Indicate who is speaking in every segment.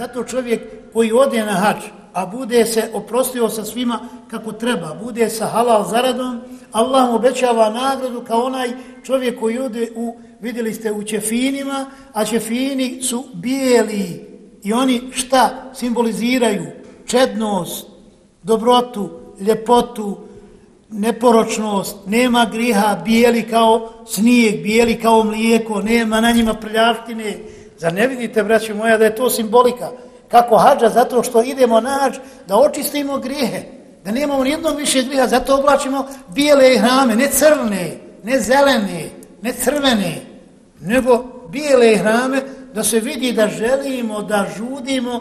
Speaker 1: zato čovjek koji ode na hač, a bude se oprostio sa svima kako treba, bude sa halal zaradom, Allah mu obećava nagradu kao onaj čovjek koji ode u, vidjeli ste, u čefinima, a čefini su bijeli i oni šta simboliziraju? Čednost, dobrotu, ljepotu, neporočnost, nema griha, bijeli kao snijeg, bijeli kao mlijeko, nema na njima prljavštine. Zar ne vidite, braći moja, da je to simbolika? Kako hađa? Zato što idemo nađ da očistimo grijehe. da nemamo nijednog više griha, zato oblačimo bijele hrame, ne crne, ne zelene, ne crvene, nego bijele hrame, da se vidi da želimo, da žudimo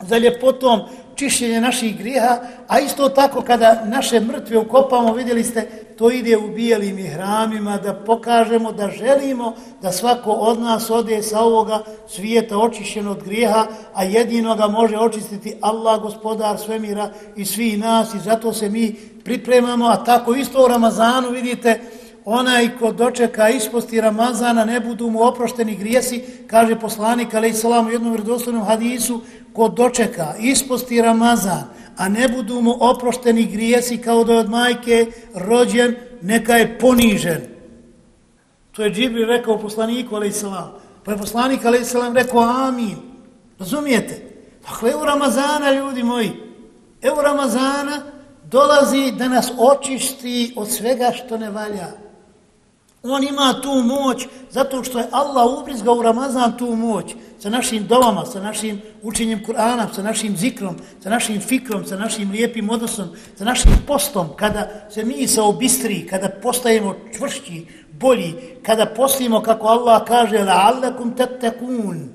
Speaker 1: za ljepotom čišćenje naših griha, a isto tako kada naše mrtve ukopamo, vidjeli ste, to ide u bijelim hramima, da pokažemo, da želimo da svako od nas ode sa ovoga svijeta očišćen od grijeha, a jedino ga može očistiti Allah, gospodar svemira i svi nas i zato se mi pripremamo, a tako isto u Ramazanu vidite, onaj ko dočeka isposti Ramazana, ne budu mu oprošteni grijesi, kaže poslanik, ali i salam u jednom vredoslovnom hadisu, ko dočeka isposti Ramazana, a ne budu mu oprošteni grijesi kao da je od majke rođen, neka je ponižen. To je Džibri rekao poslaniku, ali salam. Pa je poslanik, ali salam, rekao amin. Razumijete? Dakle, evo Ramazana, ljudi moji, evo Ramazana dolazi da nas očisti od svega što ne valja. On ima tu moć zato što je Allah ubrizgao u Ramazan tu moć sa našim dovama, sa našim učenjem Kur'ana, sa našim zikrom, sa našim fikrom, sa našim lijepim odnosom, sa našim postom, kada se mi sa obistri, kada postajemo čvršći, bolji, kada postimo, kako Allah kaže, la'allakum tattakun.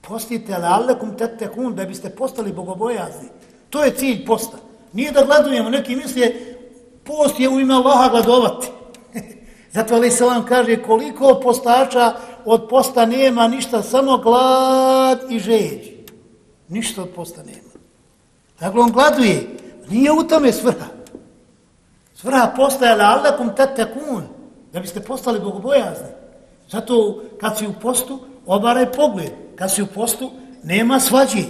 Speaker 1: Postite la'allakum tattakun, da biste postali bogobojazni. To je cilj posta. Nije da gladujemo, neki misle, post je u ime Allaha gladovati. Zato Ali Selam kaže koliko postača od posta nema ništa, samo glad i žeđ. Ništa od posta nema. Dakle, on gladuje. Nije u tome svrha. Svrha postaje la alakum tatakun, da biste postali bogobojazni. Zato kad si u postu, obaraj pogled. Kad si u postu, nema svađe,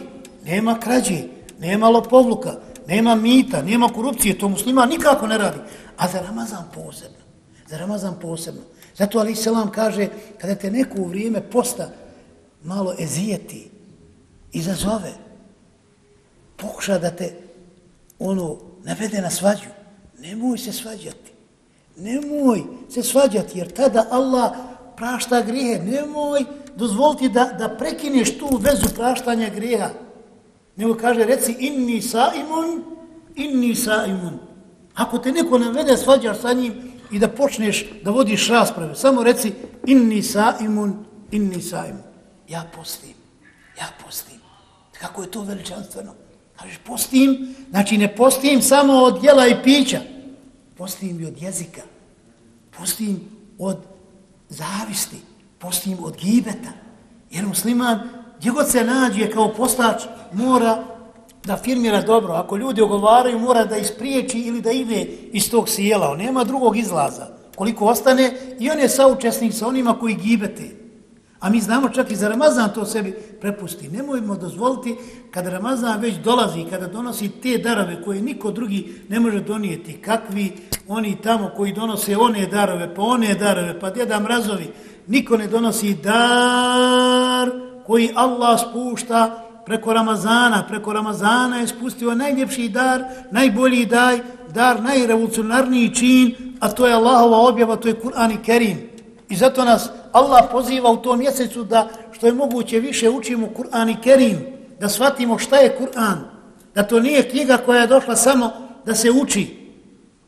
Speaker 1: nema krađe, nema lopovluka, nema mita, nema korupcije. To muslima nikako ne radi. A za Ramazan posebno za Ramazan posebno. Zato Ali Selam kaže, kada te neko u vrijeme posta malo ezijeti, izazove, pokuša da te ono navede na svađu, nemoj se svađati. Nemoj se svađati, jer tada Allah prašta grijehe. Nemoj dozvoliti da, da prekineš tu vezu praštanja grijeha. Nego kaže, reci, inni sa imun, inni sa imun. Ako te neko navede svađaš sa njim, i da počneš da vodiš rasprave. Samo reci inni saimun, inni saimun. Ja postim, ja postim. Kako je to veličanstveno? Kažeš postim, znači ne postim samo od jela i pića. Postim i od jezika. Postim od zavisti. Postim od gibeta. Jer musliman, gdje god se nađe kao postač, mora da firmira dobro. Ako ljudi ogovaraju, mora da ispriječi ili da ide iz tog sjela. On nema drugog izlaza. Koliko ostane, i on je saučesnik sa onima koji gibete. A mi znamo čak i za Ramazan to sebi prepusti. Nemojmo dozvoliti kada Ramazan već dolazi, kada donosi te darove koje niko drugi ne može donijeti. Kakvi oni tamo koji donose one darove, pa one darove, pa djeda mrazovi. Niko ne donosi dar koji Allah spušta preko Ramazana, preko Ramazana je spustio najljepši dar, najbolji daj, dar, najrevolucionarniji čin, a to je Allahova objava, to je Kur'an i Kerim. I zato nas Allah poziva u tom mjesecu da što je moguće više učimo Kur'an i Kerim, da shvatimo šta je Kur'an, da to nije knjiga koja je došla samo da se uči.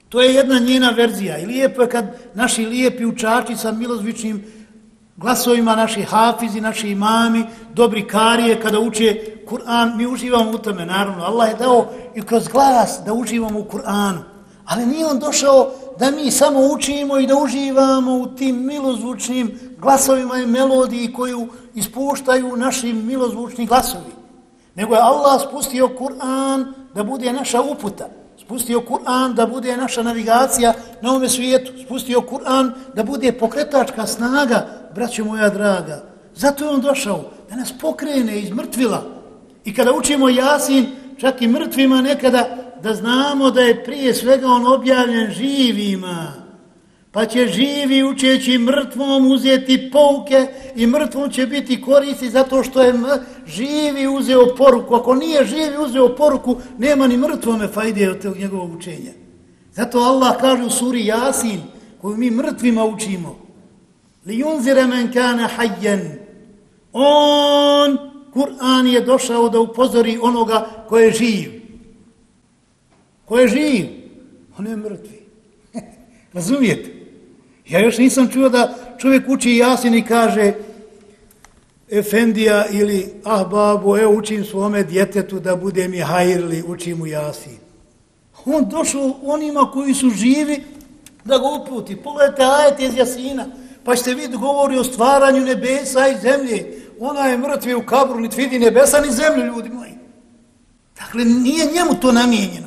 Speaker 1: To je jedna njena verzija. I lijepo je kad naši lijepi učači sa milozvičnim glasovima naši hafizi, naši imami, dobri karije, kada uče Kur'an, mi uživamo u tome, naravno. Allah je dao i kroz glas da uživamo u Kur'anu. Ali nije on došao da mi samo učimo i da uživamo u tim milozvučnim glasovima i melodiji koju ispuštaju naši milozvučni glasovi. Nego je Allah spustio Kur'an da bude naša uputa. Spustio Kur'an da bude naša navigacija na ovome svijetu. Spustio Kur'an da bude pokretačka snaga, braćo moja draga. Zato je on došao da nas pokrene iz mrtvila. I kada učimo Jasin, čak i mrtvima nekada, da znamo da je prije svega on objavljen živima. Pa će živi učeći mrtvom uzeti pouke i mrtvom će biti koristi zato što je živi uzeo poruku. Ako nije živi uzeo poruku, nema ni mrtvome fajde od tog njegovog učenja. Zato Allah kaže u suri Jasin, koju mi mrtvima učimo, li junzire men kane hajjen, on, Kur'an je došao da upozori onoga ko je živ. Ko je živ? On je mrtvi. Razumijete? Ja još nisam čuo da čovjek uči jasin i kaže Efendija ili ah babo, evo učim svome djetetu da bude mi hajrli, učim mu jasin. On došao onima koji su živi da ga uputi. Pogledajte ajete iz jasina, pa ćete vidjeti govori o stvaranju nebesa i zemlje. Ona je mrtvi u kabru, niti vidi nebesa ni zemlju, ljudi moji. Dakle, nije njemu to namijenjeno.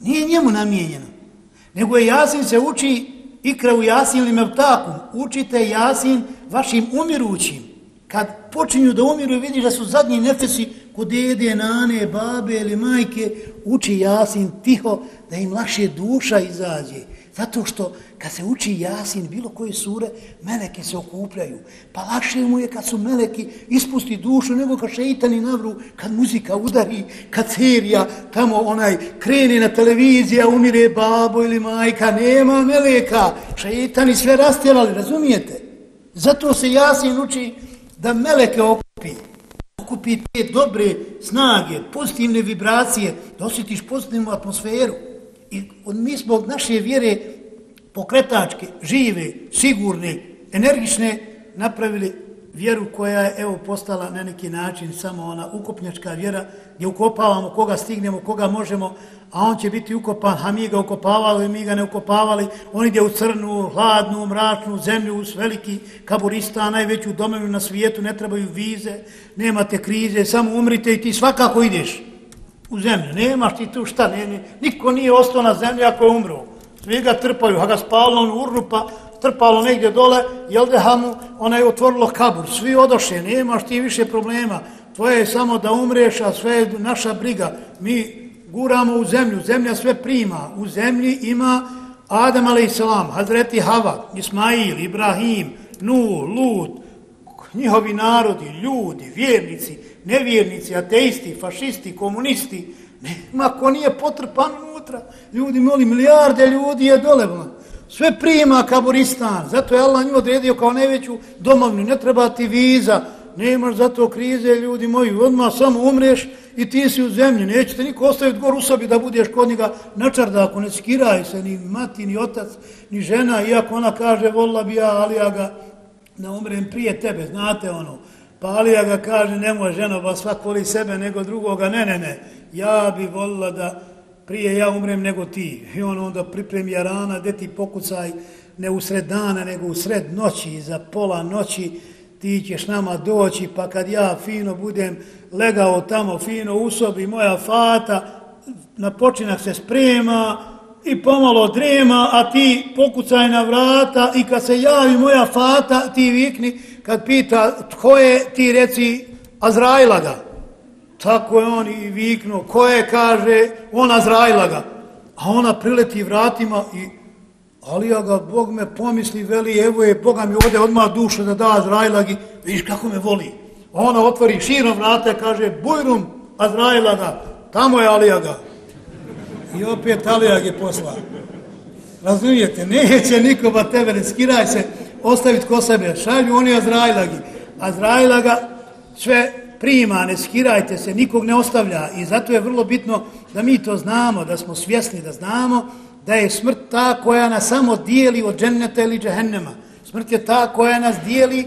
Speaker 1: Nije njemu namijenjeno. Nego je jasin se uči ikra u jasin ili mevtakum, učite jasin vašim umirućim. Kad počinju da umiru vidiš da su zadnji nefesi kod dede, nane, babe ili majke, uči jasin tiho da im lakše duša izađe. Zato što kad se uči jasin bilo koje sure, meleki se okupljaju. Pa lakše mu je kad su meleki ispusti dušu nego kad šeitani navru, kad muzika udari, kad serija tamo onaj kreni na televizija, umire babo ili majka, nema meleka. Šeitani sve rastjerali, razumijete? Zato se jasin uči da meleke okupi. Okupi te dobre snage, pozitivne vibracije, da osjetiš pozitivnu atmosferu. I mi smo od naše vjere pokretačke, žive, sigurne, energične, napravili vjeru koja je evo postala na neki način samo ona ukopnjačka vjera gdje ukopavamo koga stignemo, koga možemo, a on će biti ukopan, a mi ga ukopavali, mi ga ne ukopavali, on ide u crnu, hladnu, mračnu zemlju, u veliki kaburista, najveću domenu na svijetu, ne trebaju vize, nemate krize, samo umrite i ti svakako ideš u zemlju. Nemaš ti tu šta, ne, ne, niko nije ostao na zemlji ako je umro. Svi ga trpaju, ha ga spalo u urnu, pa trpalo negdje dole, jel da ha mu, ona je otvorilo kabur. Svi odoše, nemaš ti više problema. Tvoje je samo da umreš, a sve je naša briga. Mi guramo u zemlju, zemlja sve prima. U zemlji ima Adam a.s. Hazreti Hava, Ismail, Ibrahim, Nu, Lut, njihovi narodi, ljudi, vjernici, nevjernici, ateisti, fašisti, komunisti, nema ko nije potrpan unutra. Ljudi, moli, milijarde ljudi je dole. Sve prima kaburistan. Zato je Allah nju odredio kao najveću domovnu. Ne treba ti viza. Nemaš zato krize, ljudi moji. Odmah samo umreš i ti si u zemlji. Neće te niko ostaviti gor u sobi da budeš kod njega na čardaku. Ne skiraj se ni mati, ni otac, ni žena. Iako ona kaže, volila bi ja, ali ja ga da umrem prije tebe. Znate ono. Pa Alija ga kaže, nemoj ženo, ba pa svak voli sebe nego drugoga. Ne, ne, ne ja bi volila da prije ja umrem nego ti. I on onda pripremi rana, gdje ti pokucaj ne u sred dana, nego u sred noći, za pola noći ti ćeš nama doći, pa kad ja fino budem legao tamo, fino u sobi, moja fata, na počinak se sprema i pomalo drema, a ti pokucaj na vrata i kad se javi moja fata, ti vikni, kad pita tko je, ti reci Azraila ga. Tako je on i viknuo. Ko je, kaže, ona zrajla ga. A ona prileti vratima i Alija ga, Bog me pomisli, veli, evo je, Boga mi ode odmah duša da da Azrailagi, vidiš kako me voli. Ona otvori širom vrata i kaže, Bujrum, Azrailaga, tamo je Alijaga. I opet Alijag je posla. Razumijete, neće nikoba tebe, ne skiraj se, ostaviti ko sebe. Šalju oni Azrailagi. Azrailaga sve prima, ne skirajte se, nikog ne ostavlja i zato je vrlo bitno da mi to znamo, da smo svjesni da znamo da je smrt ta koja nas samo dijeli od dženneta ili džehennema. Smrt je ta koja nas dijeli,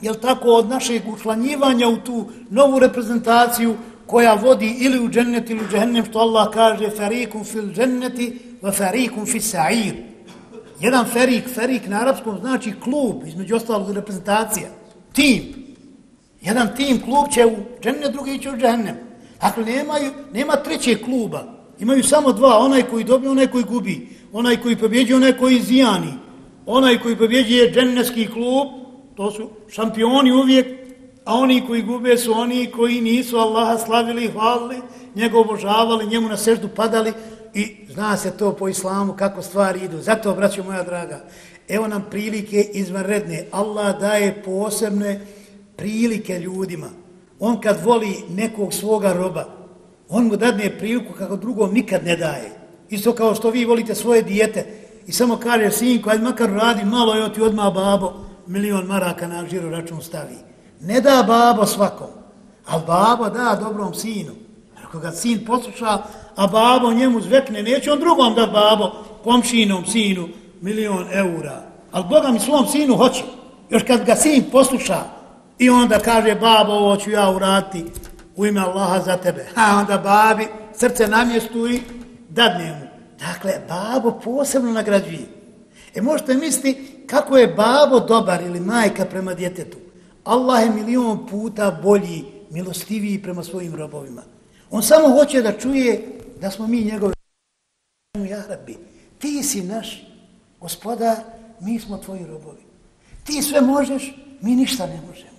Speaker 1: jel tako, od našeg učlanjivanja u tu novu reprezentaciju koja vodi ili u džennet ili u džehennem, što Allah kaže farikum fil dženneti wa farikum fil sa'ir. Jedan ferik, ferik na arapskom znači klub, između ostalog reprezentacija, tim, Jedan tim klub će u dženne, drugi će u dženne. Dakle, nemaju, nema trećeg kluba. Imaju samo dva, onaj koji dobije, onaj koji gubi. Onaj koji pobjeđuje, onaj koji zijani. Onaj koji pobjeđuje je dženneski klub, to su šampioni uvijek, a oni koji gube su oni koji nisu Allaha slavili i hvalili, njega obožavali, njemu na seždu padali i zna se to po islamu kako stvari idu. Zato, braćo moja draga, evo nam prilike izvanredne. Allah daje posebne prilike ljudima. On kad voli nekog svoga roba, on mu dadne priliku kako drugom nikad ne daje. Isto kao što vi volite svoje dijete i samo kaže sinko, ajde makar radi malo, evo ti odmah babo milion maraka na žiru račun stavi. Ne da babo svakom, ali babo da dobrom sinu. Ako ga sin posluša, a babo njemu zvekne, neće on drugom da babo komšinom sinu milion eura. Ali Boga mi svom sinu hoće. Još kad ga sin posluša i onda kaže babo ovo ću ja urati u ime Allaha za tebe. A onda babi srce namjestu i dadne mu. Dakle, babo posebno nagrađuje. E možete misliti kako je babo dobar ili majka prema djetetu. Allah je milion puta bolji, milostiviji prema svojim robovima. On samo hoće da čuje da smo mi njegove... ja rabbi. Ti si naš gospodar, mi smo tvoji robovi. Ti sve možeš, mi ništa ne možemo.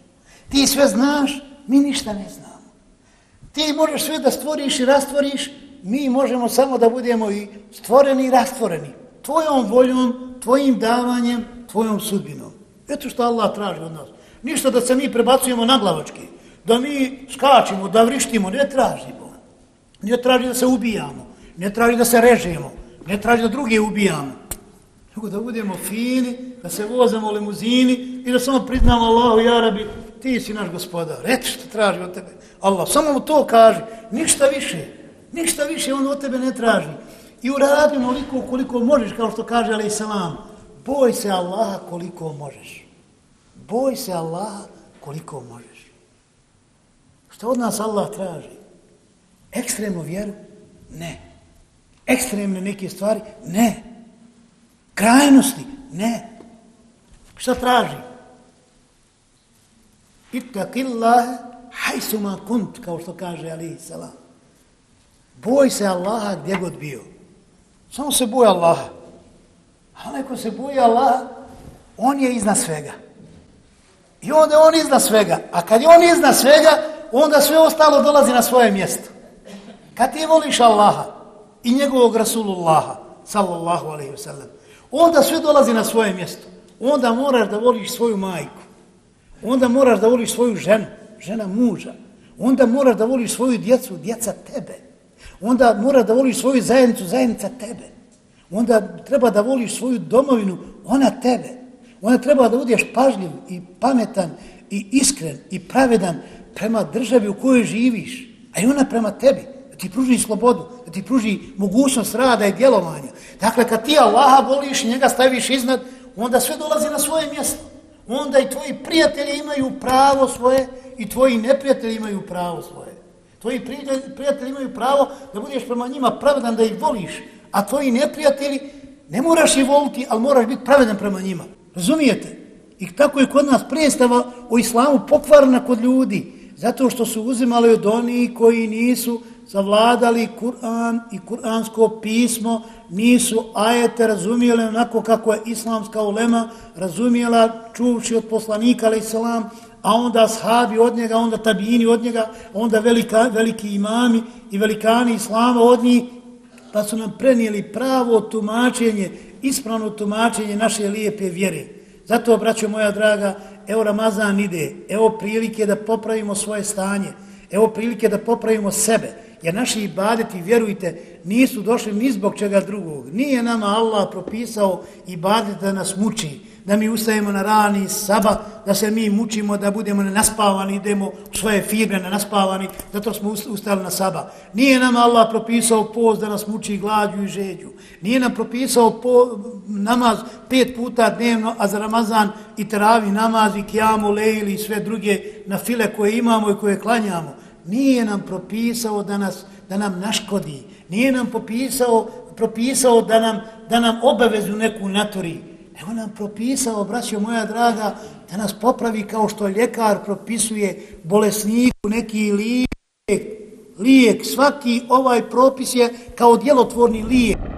Speaker 1: Ti sve znaš, mi ništa ne znamo. Ti možeš sve da stvoriš i rastvoriš, mi možemo samo da budemo i stvoreni i rastvoreni. Tvojom voljom, tvojim davanjem, tvojom sudbinom. Eto što Allah traži od nas. Ništa da se mi prebacujemo na glavački, da mi skačimo, da vrištimo, ne tražimo. Ne traži da se ubijamo, ne traži da se režemo, ne traži da druge ubijamo. Nego da budemo fini, da se vozamo u limuzini i da samo priznamo Allahu, i Arabi, ti si naš gospodar, eto što traži od tebe. Allah, samo mu to kaže, ništa više, ništa više on od tebe ne traži. I uradi onoliko koliko možeš, kao što kaže Ali Salam, boj se Allaha koliko možeš. Boj se Allaha koliko možeš. Što od nas Allah traži? Ekstremnu vjeru? Ne. Ekstremne neke stvari? Ne. Krajnosti? Ne. Šta traži? Ittaqillaha hajsuma kunt, kao što kaže alihi Salam. Boj se Allaha gdje god bio. Samo se boj Allaha. Ali ako se boji Allaha, on je iznad svega. I onda on iznad svega. A kad je on iznad svega, onda sve ostalo dolazi na svoje mjesto. Kad ti voliš Allaha i njegovog Rasulullaha, sallallahu alaihi wa sallam, onda sve dolazi na svoje mjesto. Onda moraš da voliš svoju majku. Onda moraš da voliš svoju ženu, žena muža. Onda moraš da voliš svoju djecu, djeca tebe. Onda moraš da voliš svoju zajednicu, zajednica tebe. Onda treba da voliš svoju domovinu, ona tebe. Onda treba da budeš pažljiv i pametan i iskren i pravedan prema državi u kojoj živiš. A i ona prema tebi ti pruži slobodu, da ti pruži mogućnost rada i djelovanja. Dakle, kad ti Allaha voliš i njega staviš iznad, onda sve dolazi na svoje mjesto. Onda i tvoji prijatelji imaju pravo svoje i tvoji neprijatelji imaju pravo svoje. Tvoji prijatelji imaju pravo da budeš prema njima pravedan da ih voliš, a tvoji neprijatelji ne moraš ih voliti, ali moraš biti pravedan prema njima. Razumijete? I tako je kod nas predstava o islamu pokvarna kod ljudi, zato što su uzimali od onih koji nisu savladali Kur'an i kur'ansko pismo, nisu ajete razumijeli onako kako je islamska ulema razumijela čuvši od poslanika, ali salam, a onda sahabi od njega, onda tabijini od njega, onda velika, veliki imami i velikani islama od njih, pa su nam prenijeli pravo tumačenje, ispravno tumačenje naše lijepe vjere. Zato, braćo moja draga, evo Ramazan ide, evo prilike da popravimo svoje stanje, evo prilike da popravimo sebe, Jer naši ibadeti, vjerujte, nisu došli ni zbog čega drugog. Nije nama Allah propisao ibadet da nas muči, da mi ustajemo na rani saba, da se mi mučimo, da budemo nenaspavani, idemo u svoje firme nenaspavani, zato smo ustali na saba. Nije nam Allah propisao post da nas muči glađu i žeđu. Nije nam propisao po, namaz pet puta dnevno, a za Ramazan i teravi namaz i kijamu, lejli i sve druge na file koje imamo i koje klanjamo nije nam propisao da nas da nam naškodi, nije nam propisao, propisao da nam, da nam obavezu neku naturi, nego nam propisao, braćo moja draga, da nas popravi kao što ljekar propisuje bolesniku neki lijek, lijek, svaki ovaj propis je kao djelotvorni lijek.